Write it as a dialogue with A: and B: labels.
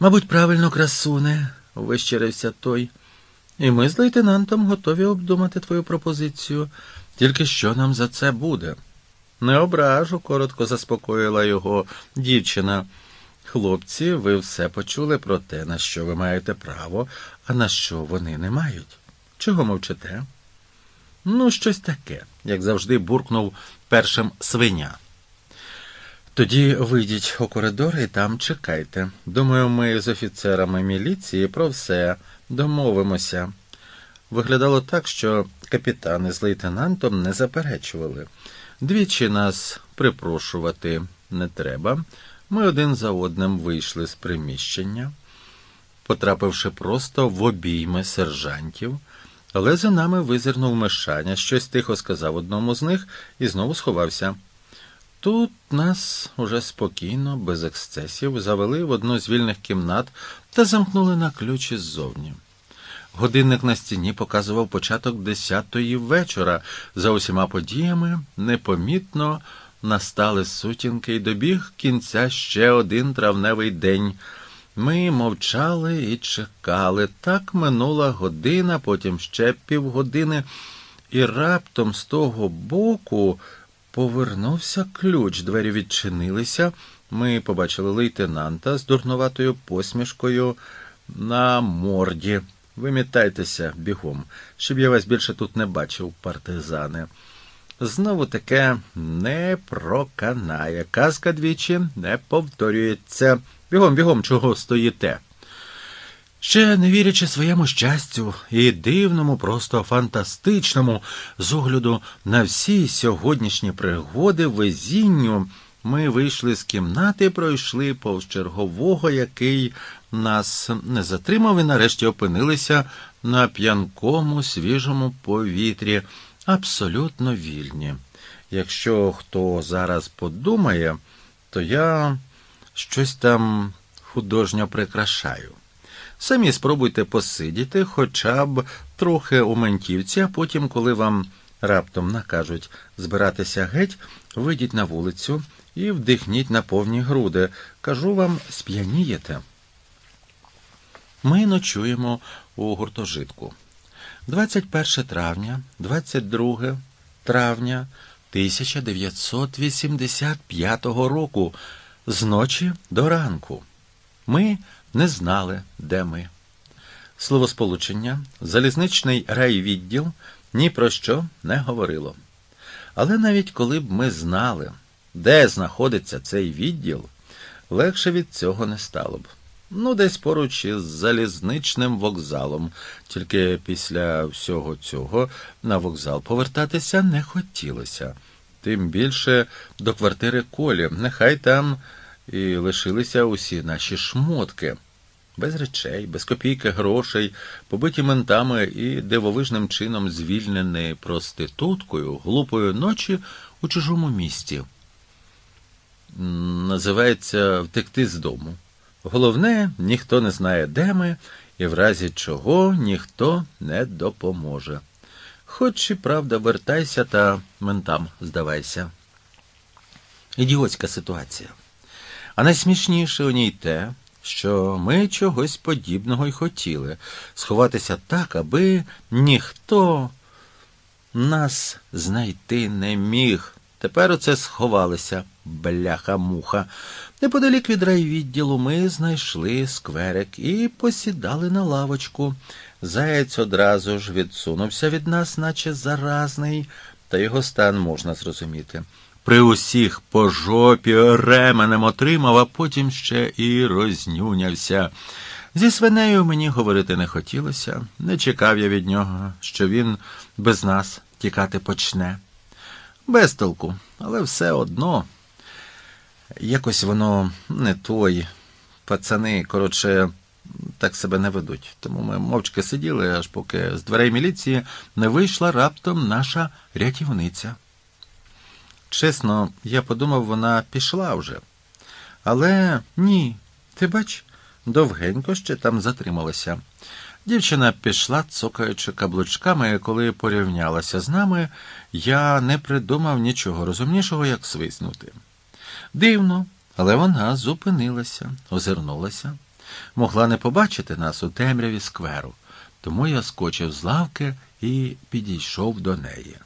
A: Мабуть, правильно, красуне, вищерився той. І ми з лейтенантом готові обдумати твою пропозицію. Тільки що нам за це буде? Не ображу, коротко заспокоїла його дівчина. Хлопці, ви все почули про те, на що ви маєте право, а на що вони не мають. Чого мовчите? Ну, щось таке, як завжди, буркнув першим свиня. Тоді вийдіть у коридор і там чекайте. Думаю, ми з офіцерами міліції про все домовимося. Виглядало так, що капітани з лейтенантом не заперечували. Двічі нас припрошувати не треба. Ми один за одним вийшли з приміщення, потрапивши просто в обійми сержантів, але за нами визирнув мешаня, щось тихо сказав одному з них і знову сховався. Тут нас уже спокійно, без ексцесів, завели в одну з вільних кімнат та замкнули на ключі ззовні. Годинник на стіні показував початок десятої вечора. За усіма подіями непомітно настали сутінки і добіг кінця ще один травневий день. Ми мовчали і чекали. Так минула година, потім ще півгодини, і раптом з того боку повернувся ключ. Двері відчинилися. Ми побачили лейтенанта з дурнуватою посмішкою на морді. Вимітайтеся бігом, щоб я вас більше тут не бачив, партизани. Знову таке не проканає. Казка двічі не повторюється. Бігом, бігом, чого стоїте. Ще не вірячи своєму щастю і дивному, просто фантастичному, з огляду на всі сьогоднішні пригоди везінню, ми вийшли з кімнати, пройшли повз чергового, який нас не затримав, і нарешті опинилися на п'янкому свіжому повітрі, абсолютно вільні. Якщо хто зараз подумає, то я щось там художньо прикрашаю. Самі спробуйте посидіти хоча б трохи у ментівці, а потім, коли вам раптом накажуть збиратися геть, вийдіть на вулицю і вдихніть на повні груди. Кажу вам, сп'янієте. Ми ночуємо у гуртожитку. 21 травня, 22 травня 1985 року, з ночі до ранку. Ми не знали, де ми. Словосполучення, залізничний райвідділ ні про що не говорило. Але навіть коли б ми знали, де знаходиться цей відділ, легше від цього не стало б. Ну, десь поруч із залізничним вокзалом, тільки після всього цього на вокзал повертатися не хотілося. Тим більше до квартири колі, нехай там і лишилися усі наші шмотки. Без речей, без копійки грошей, побиті ментами і дивовижним чином звільнені проституткою глупої ночі у чужому місті. Називається втекти з дому. Головне, ніхто не знає, де ми, і в разі чого ніхто не допоможе. Хоч і правда, вертайся та ментам здавайся. Ідіотська ситуація. А найсмішніше у ній те, що ми чогось подібного й хотіли сховатися так, аби ніхто нас знайти не міг. Тепер оце сховалися, бляха-муха. Неподалік від райвідділу ми знайшли скверик і посідали на лавочку. Заєць одразу ж відсунувся від нас, наче заразний, та його стан можна зрозуміти. При усіх по жопі ременем отримав, а потім ще і рознюнявся. Зі свинею мені говорити не хотілося, не чекав я від нього, що він без нас тікати почне. Без толку, але все одно. Якось воно не той. Пацани, коротше, так себе не ведуть. Тому ми мовчки сиділи, аж поки з дверей міліції не вийшла раптом наша рятівниця. Чесно, я подумав, вона пішла вже. Але ні, ти бач, довгенько ще там затрималася. Дівчина пішла, цокаючи каблучками, і коли порівнялася з нами, я не придумав нічого розумнішого, як свиснути. Дивно, але вона зупинилася, озирнулася, Могла не побачити нас у темряві скверу, тому я скочив з лавки і підійшов до неї.